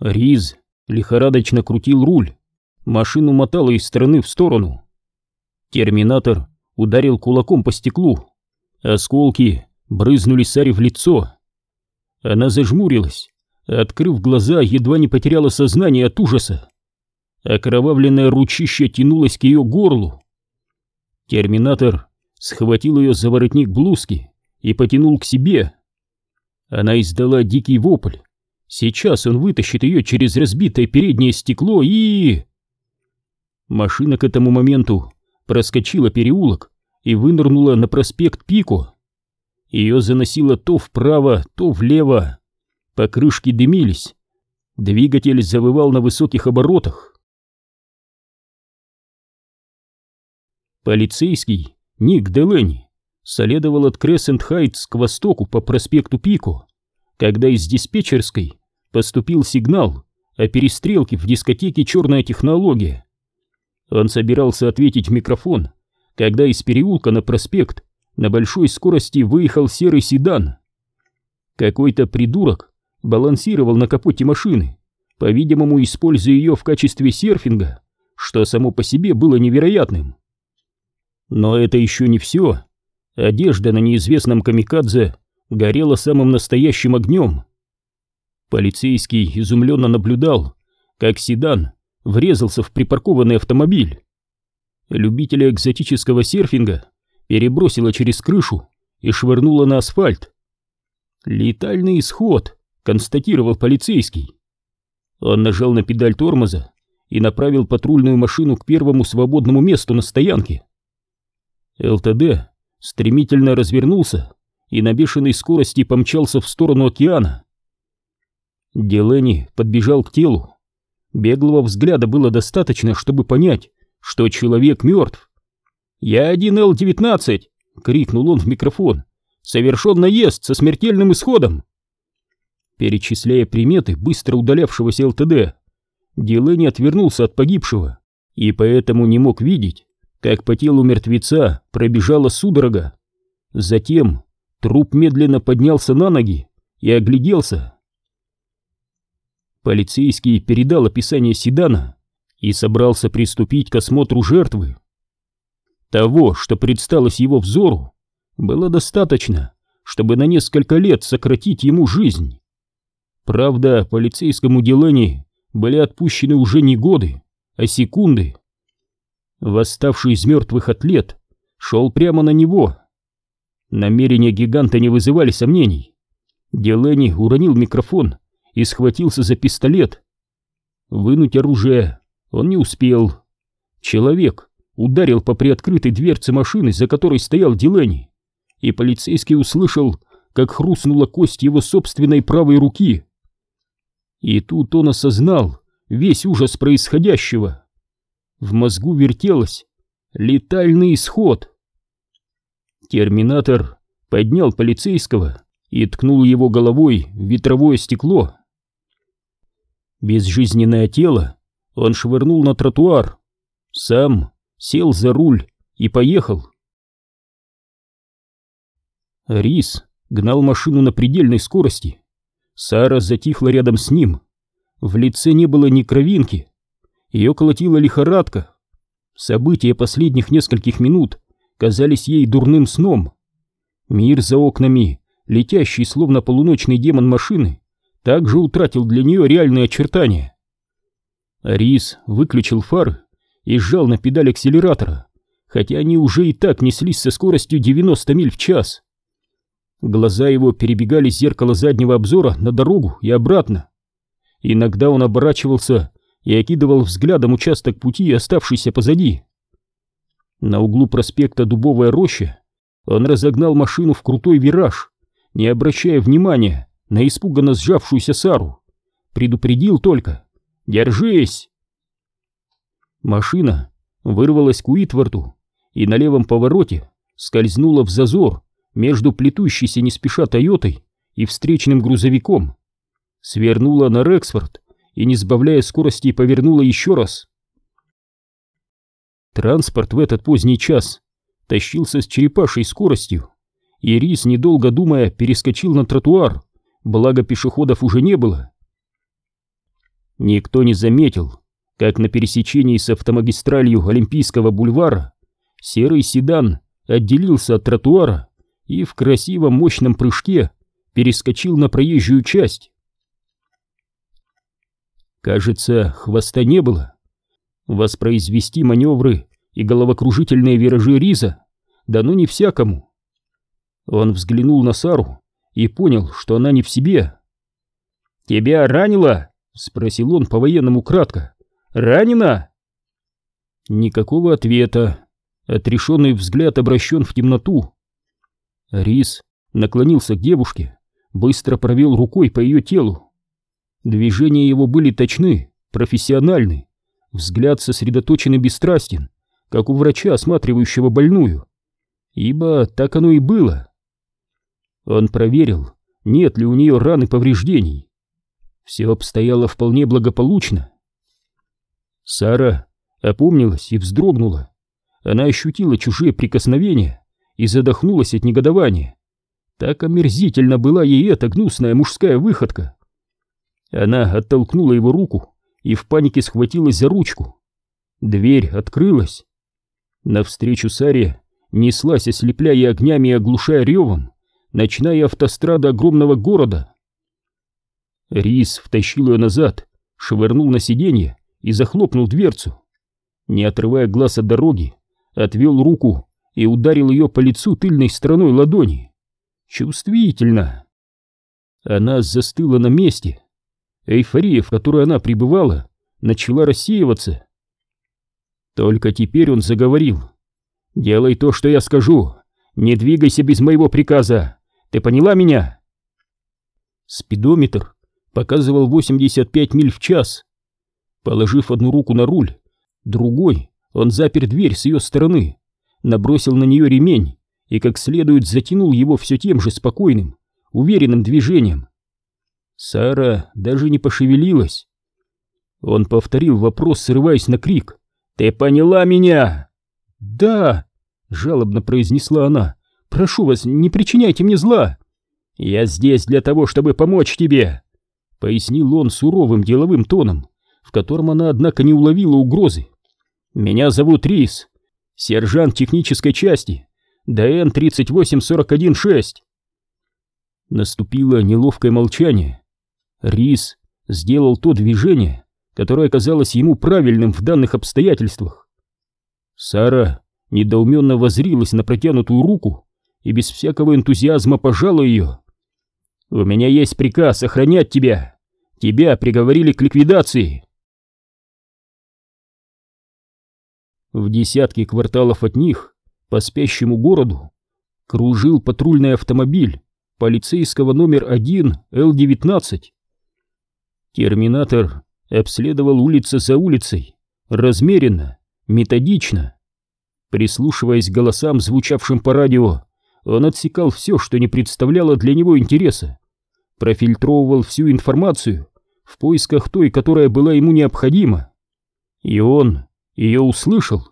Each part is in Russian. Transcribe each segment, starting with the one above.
Риз лихорадочно крутил руль, машину мотало из стороны в сторону. Терминатор ударил кулаком по стеклу, осколки брызнули Саре в лицо. Она зажмурилась, открыв глаза, едва не потеряла сознание от ужаса. Окровавленное ручище тянулось к ее горлу. Терминатор схватил ее за воротник блузки и потянул к себе. Она издала дикий вопль. Сейчас он вытащит ее через разбитое переднее стекло и... Машина к этому моменту проскочила переулок и вынырнула на проспект Пико. Ее заносило то вправо, то влево. Покрышки дымились. Двигатель завывал на высоких оборотах. Полицейский Ник Делени следовал от Крессент-Хайтс к востоку по проспекту Пико, когда из диспетчерской поступил сигнал о перестрелке в дискотеке «Черная технология». Он собирался ответить в микрофон, когда из переулка на проспект на большой скорости выехал серый седан. Какой-то придурок балансировал на капоте машины, по-видимому, используя ее в качестве серфинга, что само по себе было невероятным. Но это еще не все. Одежда на неизвестном камикадзе горела самым настоящим огнем. Полицейский изумленно наблюдал, как седан врезался в припаркованный автомобиль. Любителя экзотического серфинга перебросило через крышу и швырнуло на асфальт. «Летальный исход», — констатировал полицейский. Он нажал на педаль тормоза и направил патрульную машину к первому свободному месту на стоянке. ЛТД стремительно развернулся и на бешеной скорости помчался в сторону океана. Делени подбежал к телу. Беглого взгляда было достаточно, чтобы понять, что человек мертв. «Я один Л-19!» — крикнул он в микрофон. «Совершен наезд со смертельным исходом!» Перечисляя приметы быстро удалявшегося ЛТД, Дилени отвернулся от погибшего и поэтому не мог видеть, как по телу мертвеца пробежала судорога. Затем труп медленно поднялся на ноги и огляделся. Полицейский передал описание седана и собрался приступить к осмотру жертвы. Того, что предсталось его взору, было достаточно, чтобы на несколько лет сократить ему жизнь. Правда, полицейскому Делани были отпущены уже не годы, а секунды. Восставший из мертвых атлет шел прямо на него. Намерения гиганта не вызывали сомнений. Делени уронил микрофон и схватился за пистолет. Вынуть оружие он не успел. Человек ударил по приоткрытой дверце машины, за которой стоял Дилени, и полицейский услышал, как хрустнула кость его собственной правой руки. И тут он осознал весь ужас происходящего. В мозгу вертелось летальный исход. Терминатор поднял полицейского и ткнул его головой в ветровое стекло. Безжизненное тело он швырнул на тротуар, сам сел за руль и поехал. Рис гнал машину на предельной скорости. Сара затихла рядом с ним. В лице не было ни кровинки. Ее колотила лихорадка. События последних нескольких минут казались ей дурным сном. Мир за окнами, летящий словно полуночный демон машины, также утратил для нее реальные очертания. Рис выключил фары и сжал на педаль акселератора, хотя они уже и так неслись со скоростью 90 миль в час. Глаза его перебегали зеркало заднего обзора на дорогу и обратно. Иногда он оборачивался и окидывал взглядом участок пути, оставшийся позади. На углу проспекта Дубовая роща он разогнал машину в крутой вираж, не обращая внимания на испуганно сжавшуюся Сару. Предупредил только «Держись!». Машина вырвалась к Уитворту и на левом повороте скользнула в зазор между плетущейся не спеша Тойотой и встречным грузовиком. Свернула на Рексфорд и, не сбавляя скорости, повернула еще раз. Транспорт в этот поздний час тащился с черепашей скоростью, и Рис, недолго думая, перескочил на тротуар, благо пешеходов уже не было. Никто не заметил, как на пересечении с автомагистралью Олимпийского бульвара серый седан отделился от тротуара и в красивом мощном прыжке перескочил на проезжую часть. Кажется, хвоста не было. Воспроизвести маневры и головокружительные виражи Риза дано не всякому. Он взглянул на Сару и понял, что она не в себе. «Тебя ранило?» — спросил он по-военному кратко. «Ранена?» Никакого ответа. Отрешенный взгляд обращен в темноту. Рис наклонился к девушке, быстро провел рукой по ее телу. Движения его были точны, профессиональны, взгляд сосредоточен и бесстрастен, как у врача, осматривающего больную. Ибо так оно и было. Он проверил, нет ли у нее ран и повреждений. Все обстояло вполне благополучно. Сара опомнилась и вздрогнула. Она ощутила чужие прикосновения и задохнулась от негодования. Так омерзительно была ей эта гнусная мужская выходка. Она оттолкнула его руку и в панике схватилась за ручку. Дверь открылась. Навстречу Саре неслась, ослепляя огнями и оглушая ревом, ночная автострада огромного города. Рис втащил ее назад, швырнул на сиденье и захлопнул дверцу. Не отрывая глаз от дороги, отвел руку и ударил ее по лицу тыльной стороной ладони. Чувствительно. Она застыла на месте. Эйфория, в которой она пребывала, начала рассеиваться. Только теперь он заговорил. «Делай то, что я скажу. Не двигайся без моего приказа. Ты поняла меня?» Спидометр показывал 85 миль в час. Положив одну руку на руль, другой он запер дверь с ее стороны, набросил на нее ремень и как следует затянул его все тем же спокойным, уверенным движением. Сара даже не пошевелилась. Он повторил вопрос, срываясь на крик. «Ты поняла меня?» «Да!» — жалобно произнесла она. «Прошу вас, не причиняйте мне зла!» «Я здесь для того, чтобы помочь тебе!» — пояснил он суровым деловым тоном, в котором она, однако, не уловила угрозы. «Меня зовут Рис, сержант технической части, ДН-38416». Наступило неловкое молчание. Рис сделал то движение, которое казалось ему правильным в данных обстоятельствах. Сара недоуменно возрилась на протянутую руку и без всякого энтузиазма пожала ее. «У меня есть приказ охранять тебя. Тебя приговорили к ликвидации». В десятки кварталов от них, по спящему городу, кружил патрульный автомобиль полицейского номер 1 Л-19. Терминатор обследовал улицы за улицей, размеренно, методично. Прислушиваясь к голосам, звучавшим по радио, он отсекал все, что не представляло для него интереса, профильтровывал всю информацию в поисках той, которая была ему необходима. И он ее услышал.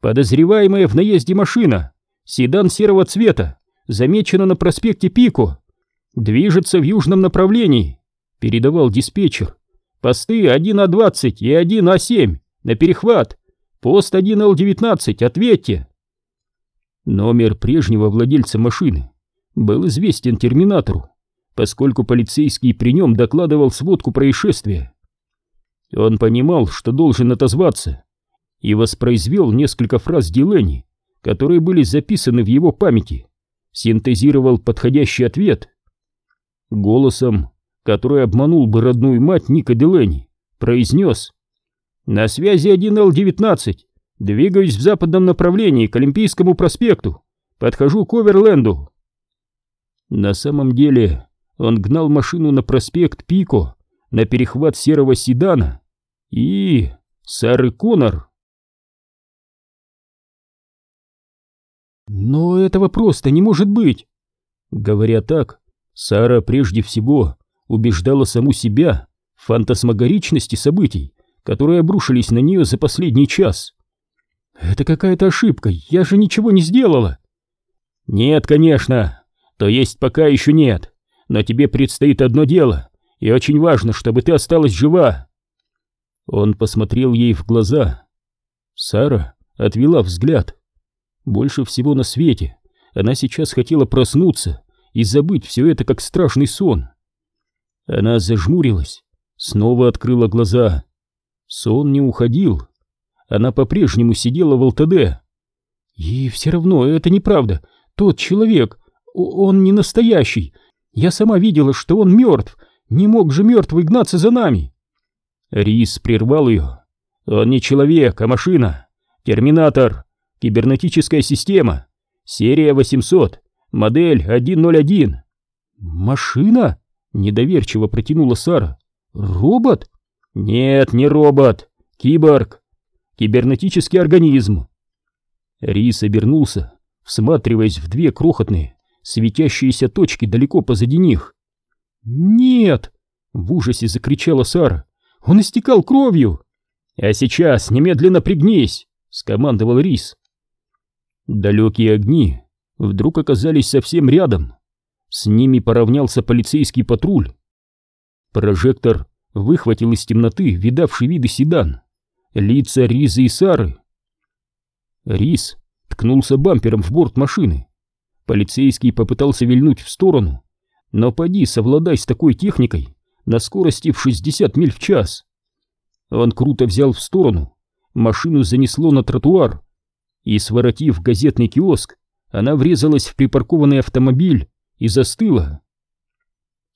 Подозреваемая в наезде машина, седан серого цвета, замечена на проспекте Пико, движется в южном направлении, передавал диспетчер. Посты 1А20 и 1А7 на перехват. Пост 1Л19, ответьте. Номер прежнего владельца машины был известен терминатору, поскольку полицейский при нем докладывал сводку происшествия. Он понимал, что должен отозваться, и воспроизвел несколько фраз Дилени, которые были записаны в его памяти, синтезировал подходящий ответ. Голосом, который обманул бы родную мать Ника Дилени, произнес «На связи 1Л-19, двигаюсь в западном направлении к Олимпийскому проспекту, подхожу к Оверленду». На самом деле он гнал машину на проспект Пико на перехват серого седана и... Сары Коннор. Но этого просто не может быть. Говоря так, Сара прежде всего убеждала саму себя в фантасмагоричности событий, которые обрушились на нее за последний час. Это какая-то ошибка, я же ничего не сделала. Нет, конечно, то есть пока еще нет, но тебе предстоит одно дело, и очень важно, чтобы ты осталась жива. Он посмотрел ей в глаза. Сара отвела взгляд. Больше всего на свете она сейчас хотела проснуться и забыть все это как страшный сон. Она зажмурилась, снова открыла глаза. Сон не уходил. Она по-прежнему сидела в ЛТД. И все равно это неправда. Тот человек, он не настоящий. Я сама видела, что он мертв. Не мог же мертвый гнаться за нами. Рис прервал ее. Он не человек, а машина. Терминатор. Кибернетическая система. Серия 800. Модель 101. Машина? Недоверчиво протянула Сара. Робот? Нет, не робот. Киборг. Кибернетический организм. Рис обернулся, всматриваясь в две крохотные, светящиеся точки далеко позади них. «Нет!» — в ужасе закричала Сара. «Он истекал кровью!» «А сейчас немедленно пригнись!» — скомандовал Рис. Далекие огни вдруг оказались совсем рядом. С ними поравнялся полицейский патруль. Прожектор выхватил из темноты видавший виды седан, лица Ризы и Сары. Рис ткнулся бампером в борт машины. Полицейский попытался вильнуть в сторону, но поди совладай с такой техникой на скорости в 60 миль в час. Он круто взял в сторону, машину занесло на тротуар, и, своротив газетный киоск, она врезалась в припаркованный автомобиль и застыла.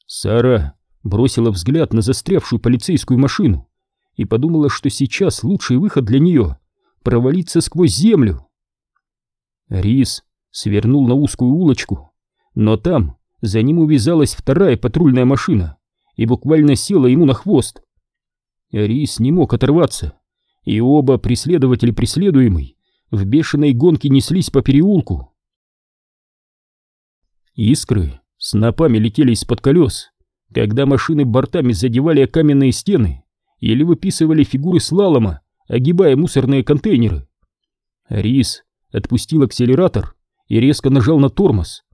Сара бросила взгляд на застрявшую полицейскую машину и подумала, что сейчас лучший выход для нее — провалиться сквозь землю. Рис свернул на узкую улочку, но там за ним увязалась вторая патрульная машина и буквально села ему на хвост. Рис не мог оторваться, и оба преследователь преследуемый в бешеной гонке неслись по переулку. Искры снопами летели из-под колес, когда машины бортами задевали каменные стены или выписывали фигуры слалома, огибая мусорные контейнеры. Рис отпустил акселератор и резко нажал на тормоз.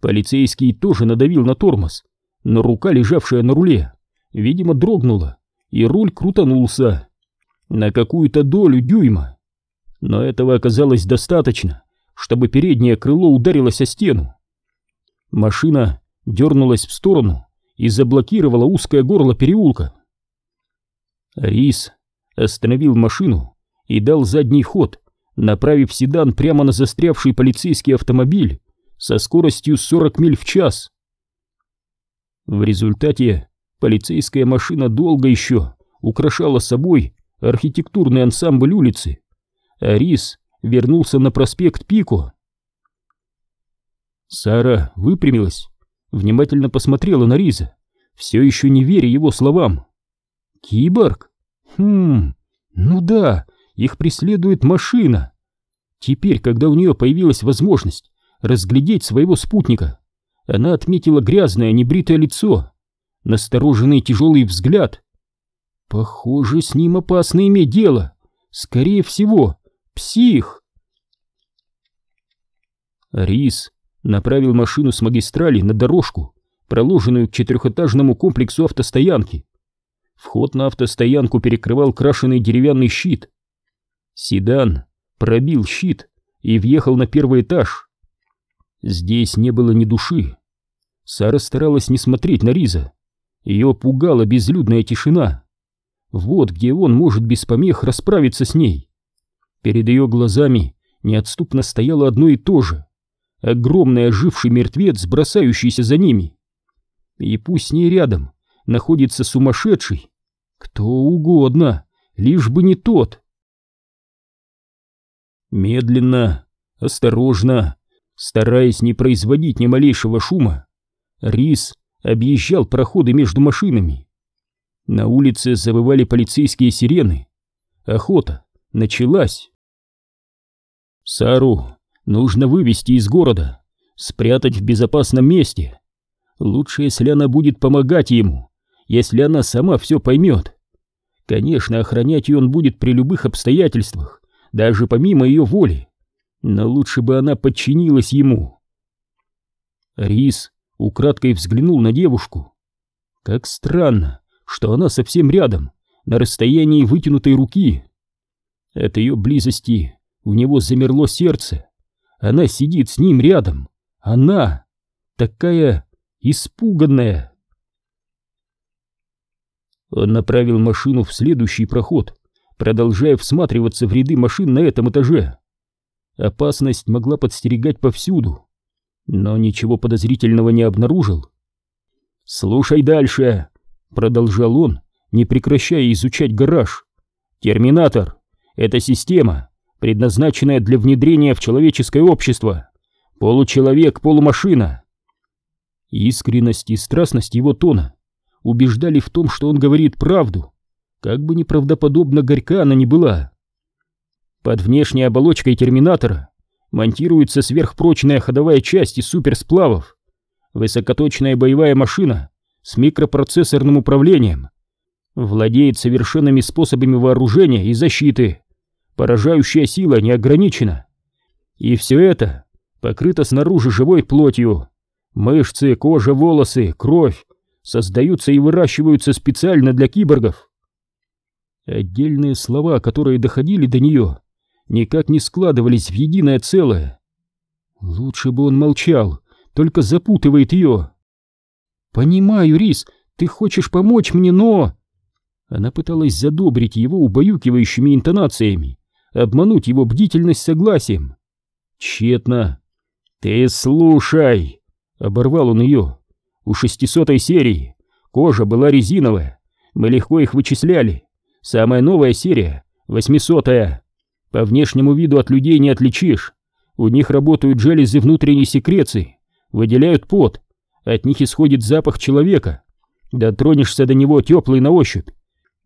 Полицейский тоже надавил на тормоз, но рука, лежавшая на руле, видимо, дрогнула, и руль крутанулся на какую-то долю дюйма. Но этого оказалось достаточно, чтобы переднее крыло ударилось о стену. Машина дернулась в сторону и заблокировала узкое горло переулка. Рис остановил машину и дал задний ход, направив седан прямо на застрявший полицейский автомобиль со скоростью 40 миль в час. В результате полицейская машина долго еще украшала собой архитектурный ансамбль улицы, а Рис вернулся на проспект Пико. Сара выпрямилась, внимательно посмотрела на Риза, все еще не веря его словам. «Киборг? Хм, ну да, их преследует машина. Теперь, когда у нее появилась возможность разглядеть своего спутника, она отметила грязное небритое лицо, настороженный тяжелый взгляд. Похоже, с ним опасно иметь дело. Скорее всего, псих. Рис направил машину с магистрали на дорожку, проложенную к четырехэтажному комплексу автостоянки. Вход на автостоянку перекрывал крашеный деревянный щит. Седан пробил щит и въехал на первый этаж. Здесь не было ни души. Сара старалась не смотреть на Риза. Ее пугала безлюдная тишина. Вот где он может без помех расправиться с ней. Перед ее глазами неотступно стояло одно и то же. Огромный оживший мертвец, бросающийся за ними. И пусть с ней рядом находится сумасшедший, кто угодно, лишь бы не тот. Медленно, осторожно, стараясь не производить ни малейшего шума, Рис объезжал проходы между машинами. На улице завывали полицейские сирены. Охота началась. Сару нужно вывести из города, спрятать в безопасном месте. Лучше, если она будет помогать ему, если она сама все поймет. Конечно, охранять ее он будет при любых обстоятельствах даже помимо ее воли. Но лучше бы она подчинилась ему. Рис украдкой взглянул на девушку. Как странно, что она совсем рядом, на расстоянии вытянутой руки. От ее близости у него замерло сердце. Она сидит с ним рядом. Она такая испуганная. Он направил машину в следующий проход, продолжая всматриваться в ряды машин на этом этаже. Опасность могла подстерегать повсюду, но ничего подозрительного не обнаружил. «Слушай дальше», — продолжал он, не прекращая изучать гараж. «Терминатор — это система, предназначенная для внедрения в человеческое общество. Получеловек, полумашина». Искренность и страстность его тона убеждали в том, что он говорит правду, как бы неправдоподобно горька она ни была. Под внешней оболочкой терминатора монтируется сверхпрочная ходовая часть из суперсплавов, высокоточная боевая машина с микропроцессорным управлением, владеет совершенными способами вооружения и защиты, поражающая сила неограничена. И все это покрыто снаружи живой плотью. Мышцы, кожа, волосы, кровь создаются и выращиваются специально для киборгов. Отдельные слова, которые доходили до нее, никак не складывались в единое целое. Лучше бы он молчал, только запутывает ее. «Понимаю, Рис, ты хочешь помочь мне, но...» Она пыталась задобрить его убаюкивающими интонациями, обмануть его бдительность согласием. Тщетно. «Ты слушай!» — оборвал он ее. «У шестисотой серии кожа была резиновая, мы легко их вычисляли. Самая новая серия, восьмисотая. По внешнему виду от людей не отличишь. У них работают железы внутренней секреции, выделяют пот, от них исходит запах человека. Дотронешься до него теплый на ощупь,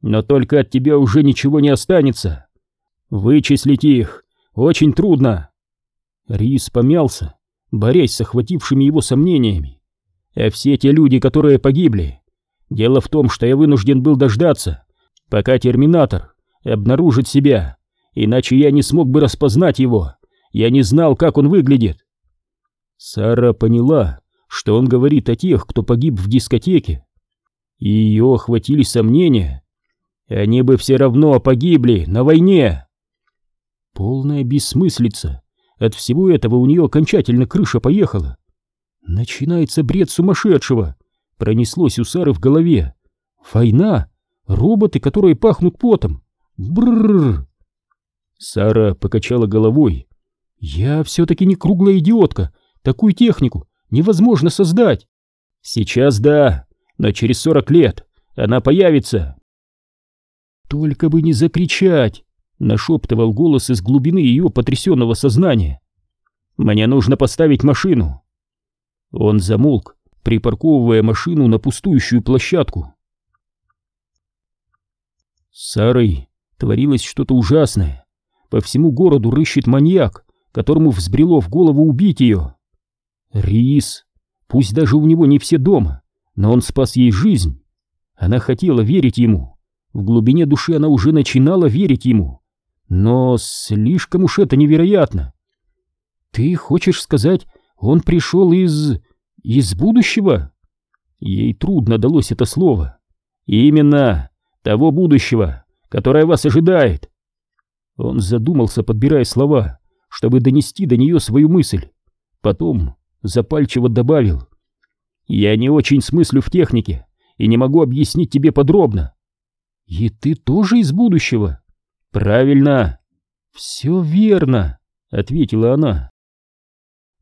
но только от тебя уже ничего не останется. Вычислить их очень трудно. Рис помялся, борясь с охватившими его сомнениями. А все те люди, которые погибли. Дело в том, что я вынужден был дождаться, пока терминатор обнаружит себя, иначе я не смог бы распознать его. Я не знал, как он выглядит. Сара поняла, что он говорит о тех, кто погиб в дискотеке. И ее охватили сомнения. Они бы все равно погибли на войне. Полная бессмыслица. От всего этого у нее окончательно крыша поехала. Начинается бред сумасшедшего. Пронеслось у Сары в голове. Война? Роботы, которые пахнут потом. Бррр. Сара покачала головой. Я все-таки не круглая идиотка. Такую технику невозможно создать. Сейчас да, но через сорок лет она появится. Только бы не закричать, нашептывал голос из глубины ее потрясенного сознания. Мне нужно поставить машину. Он замолк, припарковывая машину на пустующую площадку. С Сарой творилось что-то ужасное. По всему городу рыщет маньяк, которому взбрело в голову убить ее. Рис, пусть даже у него не все дома, но он спас ей жизнь. Она хотела верить ему. В глубине души она уже начинала верить ему. Но слишком уж это невероятно. Ты хочешь сказать, он пришел из... из будущего? Ей трудно далось это слово. Именно того будущего, которое вас ожидает. Он задумался, подбирая слова, чтобы донести до нее свою мысль. Потом запальчиво добавил. «Я не очень смыслю в технике и не могу объяснить тебе подробно, «И ты тоже из будущего?» «Правильно!» «Все верно!» — ответила она.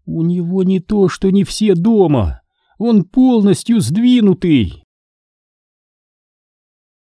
«У него не то, что не все дома. Он полностью сдвинутый!»